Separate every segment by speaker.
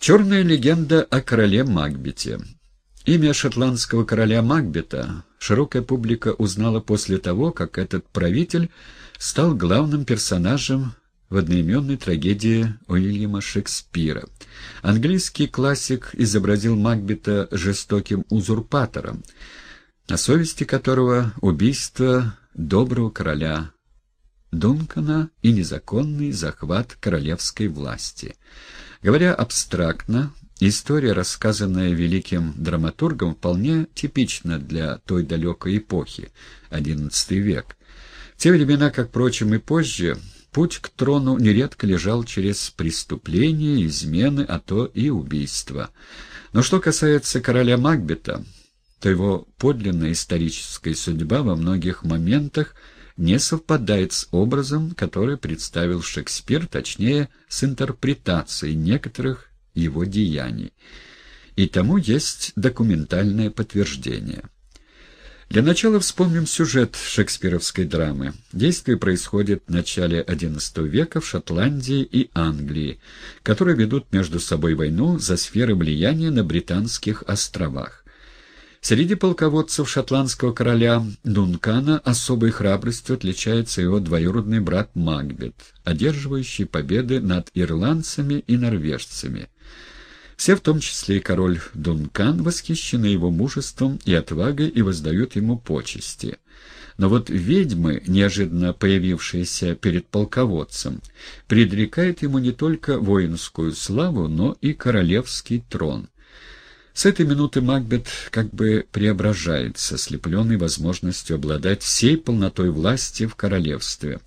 Speaker 1: Черная легенда о короле Макбете. Имя шотландского короля Макбета широкая публика узнала после того, как этот правитель стал главным персонажем в одноименной трагедии Уильяма Шекспира. Английский классик изобразил Макбета жестоким узурпатором, на совести которого убийство доброго короля Дункана и незаконный захват королевской власти. Говоря абстрактно, история, рассказанная великим драматургом, вполне типична для той далекой эпохи, XI век. В те времена, как, впрочем, и позже, путь к трону нередко лежал через преступления, измены, а то и убийства. Но что касается короля Макбета, то его подлинная историческая судьба во многих моментах – не совпадает с образом, который представил Шекспир, точнее, с интерпретацией некоторых его деяний. И тому есть документальное подтверждение. Для начала вспомним сюжет шекспировской драмы. Действие происходит в начале XI века в Шотландии и Англии, которые ведут между собой войну за сферы влияния на Британских островах. Среди полководцев шотландского короля Дункана особой храбростью отличается его двоюродный брат Магбет, одерживающий победы над ирландцами и норвежцами. Все, в том числе и король Дункан, восхищены его мужеством и отвагой и воздают ему почести. Но вот ведьмы, неожиданно появившиеся перед полководцем, предрекают ему не только воинскую славу, но и королевский трон — с этой минуты Макбет как бы преображается, слепленный возможностью обладать всей полнотой власти в королевстве.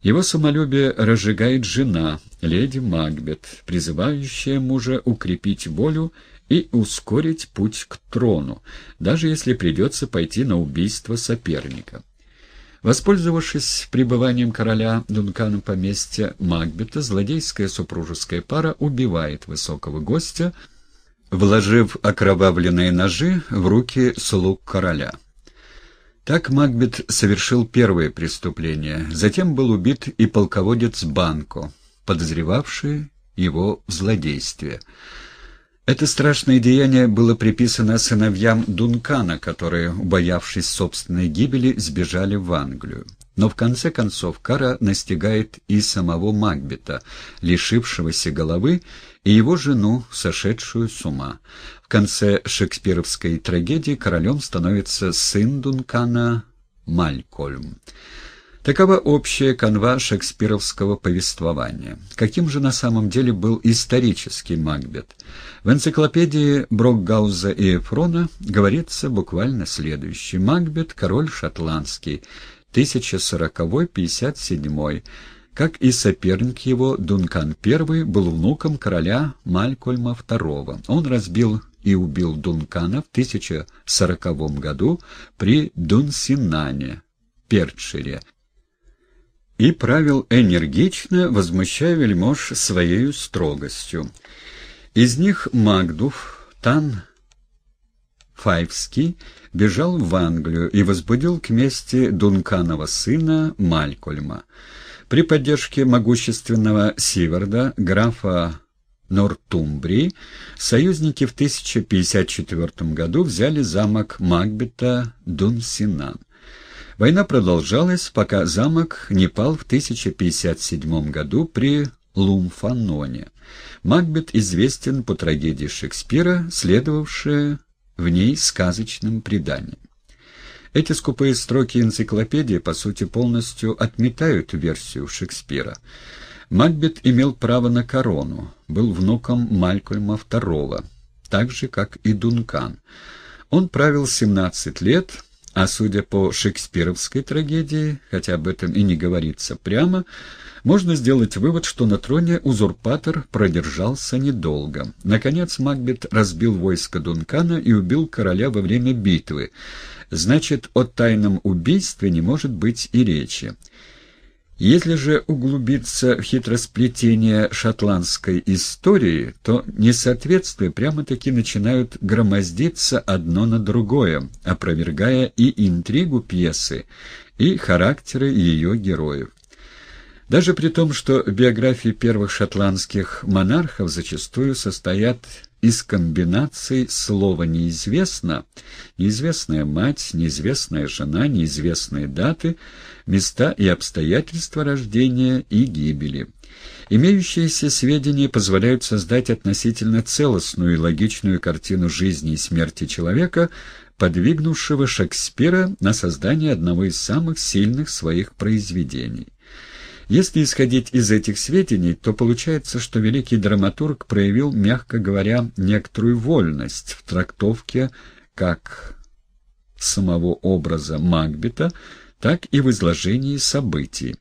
Speaker 1: Его самолюбие разжигает жена, леди Макбет, призывающая мужа укрепить волю и ускорить путь к трону, даже если придется пойти на убийство соперника. Воспользовавшись пребыванием короля Дункана поместья Макбета, злодейская супружеская пара убивает высокого гостя, вложив окровавленные ножи в руки слуг короля. Так Макбет совершил первое преступление, затем был убит и полководец Банко, подозревавший его в злодействе. Это страшное деяние было приписано сыновьям Дункана, которые, убоявшись собственной гибели, сбежали в Англию. Но в конце концов кара настигает и самого Макбета, лишившегося головы, и его жену, сошедшую с ума. В конце шекспировской трагедии королем становится сын Дункана Малькольм. Такова общая канва шекспировского повествования. Каким же на самом деле был исторический Макбет? В энциклопедии Брокгауза и Эфрона говорится буквально следующее. Макбет – король шотландский, 1040-57, как и соперник его, Дункан I, был внуком короля Малькольма II. Он разбил и убил Дункана в 1040 году при Дунсинане, Перчере, и правил энергично, возмущая вельмож своей строгостью. Из них Магдув, Тан Файвский бежал в Англию и возбудил к мести Дунканова сына Малькольма. При поддержке могущественного Сиварда, графа Нортумбрии, союзники в 1054 году взяли замок Макбета Дунсинан. Война продолжалась, пока замок не пал в 1057 году при Лумфаноне. Макбет известен по трагедии Шекспира, следовавшей в ней сказочным преданием. Эти скупые строки энциклопедии, по сути, полностью отметают версию Шекспира. Макбет имел право на корону, был внуком Малькольма II, так же, как и Дункан. Он правил 17 лет, а судя по шекспировской трагедии, хотя об этом и не говорится прямо, можно сделать вывод, что на троне узурпатор продержался недолго. Наконец Макбет разбил войско Дункана и убил короля во время битвы. Значит, о тайном убийстве не может быть и речи. Если же углубиться в хитросплетение шотландской истории, то несоответствия прямо-таки начинают громоздиться одно на другое, опровергая и интригу пьесы, и характеры ее героев. Даже при том, что биографии первых шотландских монархов зачастую состоят из комбинаций слова «неизвестно», неизвестная мать, неизвестная жена, неизвестные даты, места и обстоятельства рождения и гибели. Имеющиеся сведения позволяют создать относительно целостную и логичную картину жизни и смерти человека, подвигнувшего Шекспира на создание одного из самых сильных своих произведений. Если исходить из этих сведений, то получается, что великий драматург проявил, мягко говоря, некоторую вольность в трактовке как самого образа Макбета, так и в изложении событий.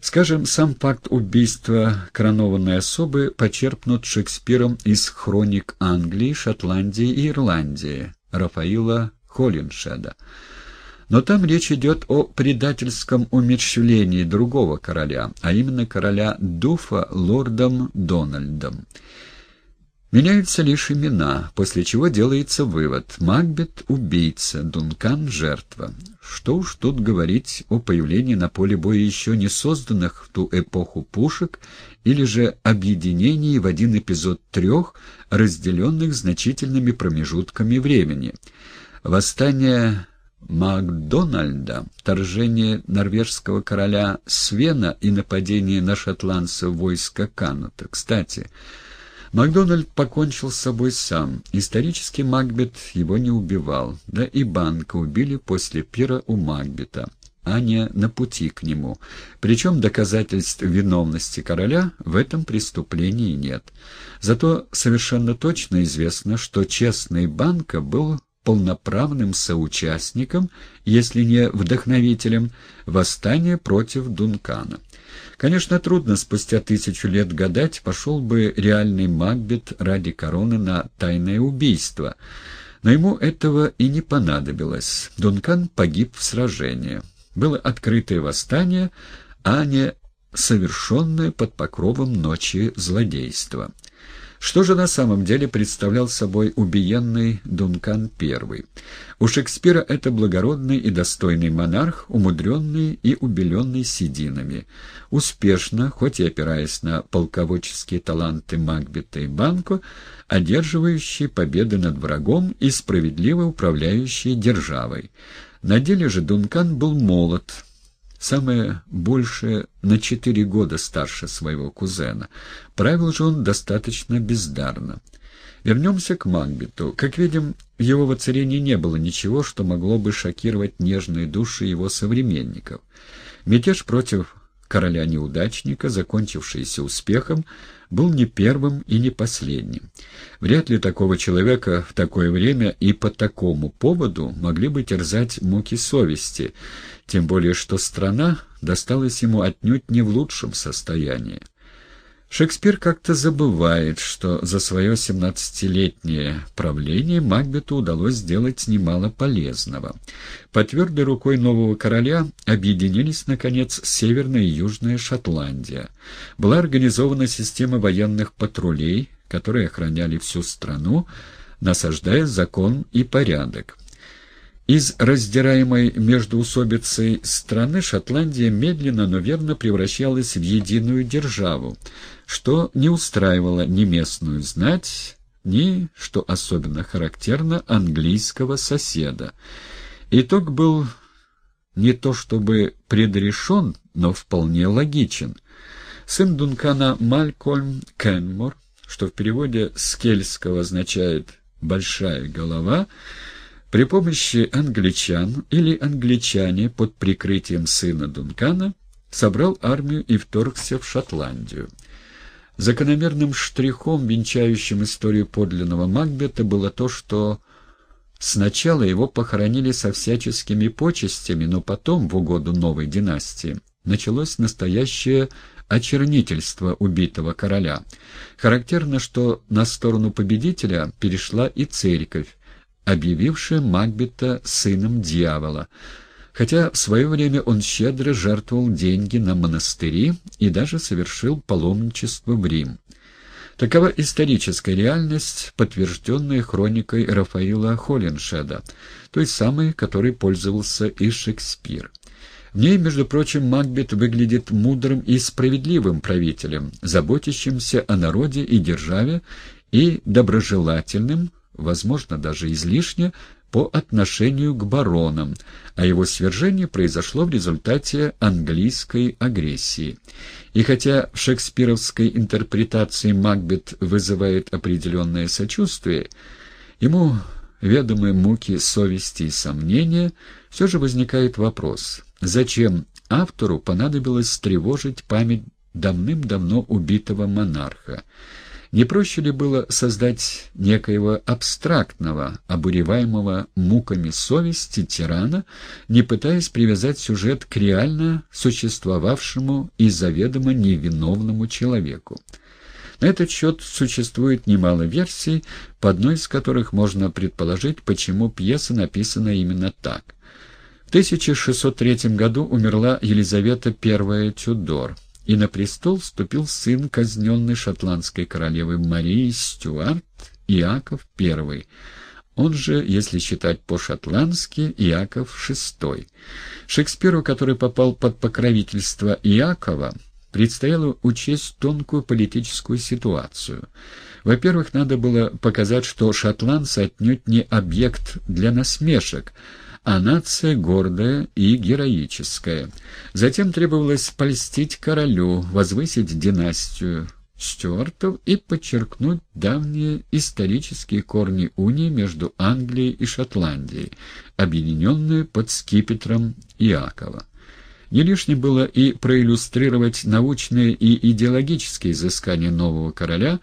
Speaker 1: Скажем, сам факт убийства коронованной особы почерпнут Шекспиром из хроник Англии, Шотландии и Ирландии Рафаила Холлиншеда. Но там речь идет о предательском умерщвлении другого короля, а именно короля Дуфа лордом Дональдом. Меняются лишь имена, после чего делается вывод. Макбет — убийца, Дункан — жертва. Что уж тут говорить о появлении на поле боя еще не созданных в ту эпоху пушек или же объединении в один эпизод трех, разделенных значительными промежутками времени. Восстание Макдональда, вторжение норвежского короля Свена и нападение на шотландцев войска Канута. Кстати, Макдональд покончил с собой сам. Исторический Макбет его не убивал, да и банка убили после пира у Макбета, а не на пути к нему. Причем доказательств виновности короля в этом преступлении нет. Зато совершенно точно известно, что честный банка был полноправным соучастником, если не вдохновителем, восстания против Дункана. Конечно, трудно спустя тысячу лет гадать, пошел бы реальный Макбет ради короны на тайное убийство. Но ему этого и не понадобилось. Дункан погиб в сражении. Было открытое восстание, а не совершенное под покровом ночи злодейство. Что же на самом деле представлял собой убиенный Дункан I? У Шекспира это благородный и достойный монарх, умудренный и убеленный сединами, успешно, хоть и опираясь на полководческие таланты Макбета и Банко, одерживающий победы над врагом и справедливо управляющий державой. На деле же Дункан был молод, самое большее на четыре года старше своего кузена. Правил же он достаточно бездарно. Вернемся к Макбету. Как видим, в его воцарении не было ничего, что могло бы шокировать нежные души его современников. Мятеж против короля-неудачника, закончившийся успехом, был не первым и не последним. Вряд ли такого человека в такое время и по такому поводу могли бы терзать муки совести, тем более что страна досталась ему отнюдь не в лучшем состоянии. Шекспир как-то забывает, что за свое семнадцатилетнее правление Макбету удалось сделать немало полезного. По твердой рукой нового короля объединились, наконец, Северная и Южная Шотландия. Была организована система военных патрулей, которые охраняли всю страну, насаждая закон и порядок. Из раздираемой междоусобицей страны Шотландия медленно, но верно превращалась в единую державу, что не устраивало ни местную знать, ни, что особенно характерно, английского соседа. Итог был не то чтобы предрешен, но вполне логичен. Сын Дункана Малькольм Кенмор, что в переводе с кельтского означает «большая голова», при помощи англичан или англичане под прикрытием сына Дункана собрал армию и вторгся в Шотландию. Закономерным штрихом, венчающим историю подлинного Макбета, было то, что сначала его похоронили со всяческими почестями, но потом, в угоду новой династии, началось настоящее очернительство убитого короля. Характерно, что на сторону победителя перешла и церковь, объявившая Макбета сыном дьявола, хотя в свое время он щедро жертвовал деньги на монастыри и даже совершил паломничество в Рим. Такова историческая реальность, подтвержденная хроникой Рафаила Холлиншеда, той самой, которой пользовался и Шекспир. В ней, между прочим, Макбет выглядит мудрым и справедливым правителем, заботящимся о народе и державе и доброжелательным, возможно, даже излишне, по отношению к баронам, а его свержение произошло в результате английской агрессии. И хотя в шекспировской интерпретации Макбет вызывает определенное сочувствие, ему ведомые муки совести и сомнения, все же возникает вопрос, зачем автору понадобилось тревожить память давным-давно убитого монарха, не проще ли было создать некоего абстрактного, обуреваемого муками совести тирана, не пытаясь привязать сюжет к реально существовавшему и заведомо невиновному человеку? На этот счет существует немало версий, по одной из которых можно предположить, почему пьеса написана именно так. В 1603 году умерла Елизавета I Тюдор и на престол вступил сын казненной шотландской королевы Марии Стюарт Иаков I, он же, если считать по-шотландски, Иаков VI. Шекспиру, который попал под покровительство Иакова, предстояло учесть тонкую политическую ситуацию. Во-первых, надо было показать, что шотландцы отнюдь не объект для насмешек, а нация гордая и героическая. Затем требовалось польстить королю, возвысить династию Стюартов и подчеркнуть давние исторические корни унии между Англией и Шотландией, объединенные под скипетром Иакова. Не лишним было и проиллюстрировать научные и идеологические изыскания нового короля,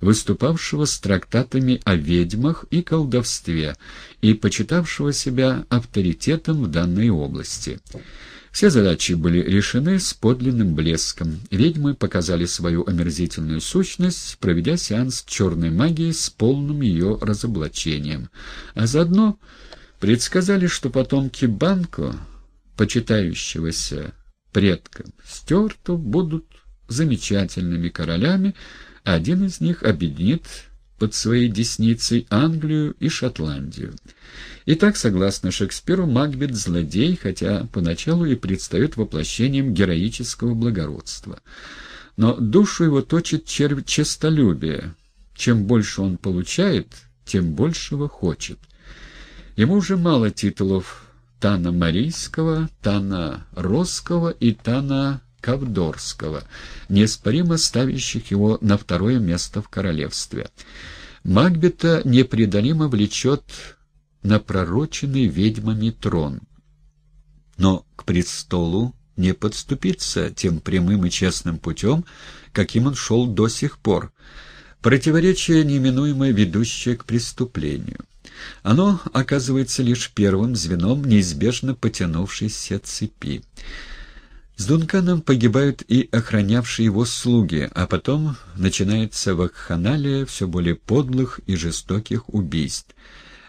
Speaker 1: выступавшего с трактатами о ведьмах и колдовстве и почитавшего себя авторитетом в данной области. Все задачи были решены с подлинным блеском. Ведьмы показали свою омерзительную сущность, проведя сеанс черной магии с полным ее разоблачением. А заодно предсказали, что потомки Банко, почитающегося предкам Стюартов, будут замечательными королями, один из них объединит под своей десницей Англию и Шотландию. Итак, согласно Шекспиру, Макбет — злодей, хотя поначалу и предстает воплощением героического благородства. Но душу его точит червь честолюбия. Чем больше он получает, тем большего хочет. Ему уже мало титулов Тана Марийского, Тана Росского и Тана Кавдорского, неоспоримо ставящих его на второе место в королевстве. Макбета непреодолимо влечет на пророченный ведьмами трон. Но к престолу не подступиться тем прямым и честным путем, каким он шел до сих пор. Противоречие неминуемо ведущее к преступлению. Оно оказывается лишь первым звеном неизбежно потянувшейся цепи. С Дунканом погибают и охранявшие его слуги, а потом начинается вакханалия все более подлых и жестоких убийств.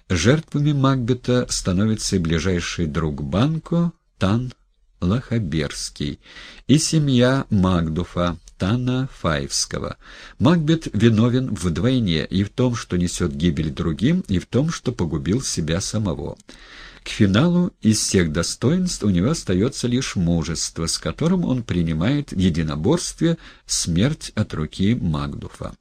Speaker 1: Жертвами Макбета становится и ближайший друг Банко Тан Лахаберский и семья Магдуфа Тана Фаевского. Макбет виновен вдвойне и в том, что несет гибель другим, и в том, что погубил себя самого. К финалу из всех достоинств у него остается лишь мужество, с которым он принимает в единоборстве смерть от руки Магдуфа.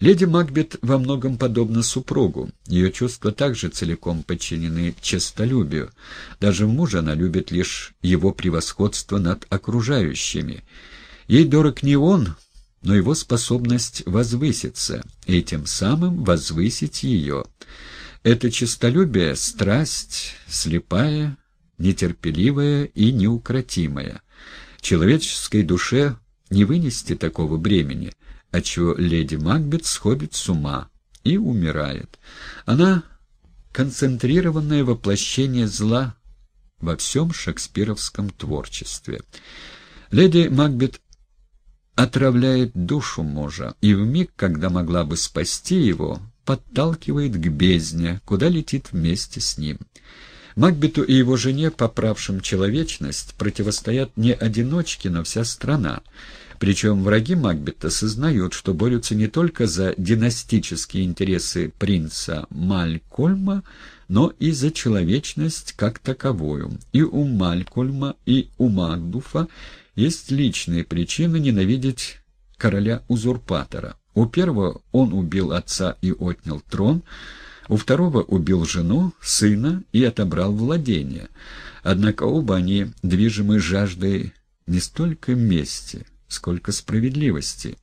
Speaker 1: Леди Макбет во многом подобна супругу. Ее чувства также целиком подчинены честолюбию. Даже мужа она любит лишь его превосходство над окружающими. Ей дорог не он, но его способность возвыситься, и тем самым возвысить ее. Это честолюбие — страсть, слепая, нетерпеливая и неукротимая. Человеческой душе не вынести такого бремени, отчего леди Макбет сходит с ума и умирает. Она — концентрированное воплощение зла во всем шекспировском творчестве. Леди Макбет отравляет душу мужа, и в миг, когда могла бы спасти его, подталкивает к бездне, куда летит вместе с ним. Макбету и его жене, поправшим человечность, противостоят не одиночки, но вся страна. Причем враги Макбета сознают, что борются не только за династические интересы принца Малькольма, но и за человечность как таковую. И у Малькольма, и у Магдуфа есть личные причины ненавидеть короля-узурпатора. У первого он убил отца и отнял трон, у второго убил жену, сына и отобрал владение. Однако оба они движимы жаждой не столько мести, сколько справедливости.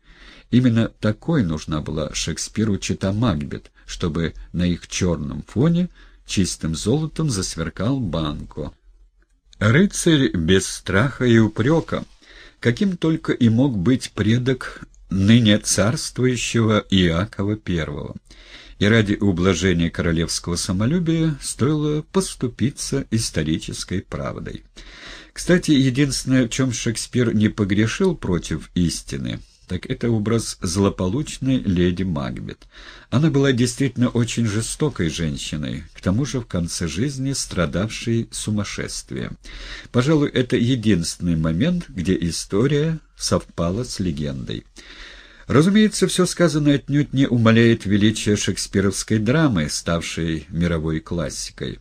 Speaker 1: Именно такой нужна была Шекспиру чита Макбет, чтобы на их черном фоне чистым золотом засверкал Банко. Рыцарь без страха и упрека, каким только и мог быть предок ныне царствующего Иакова I. И ради ублажения королевского самолюбия стоило поступиться исторической правдой. Кстати, единственное, в чем Шекспир не погрешил против истины, так это образ злополучной леди Макбет. Она была действительно очень жестокой женщиной, к тому же в конце жизни страдавшей сумасшествием. Пожалуй, это единственный момент, где история совпала с легендой. Разумеется, все сказанное отнюдь не умаляет величия шекспировской драмы, ставшей мировой классикой.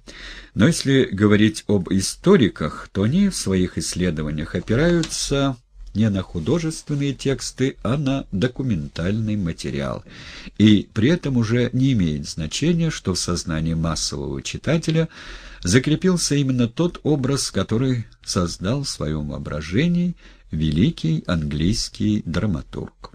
Speaker 1: Но если говорить об историках, то они в своих исследованиях опираются не на художественные тексты, а на документальный материал. И при этом уже не имеет значения, что в сознании массового читателя закрепился именно тот образ, который создал в своем воображении великий английский драматург.